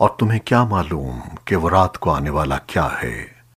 और तुम्हें क्या मालूम कि वो रात को आने वाला क्या है?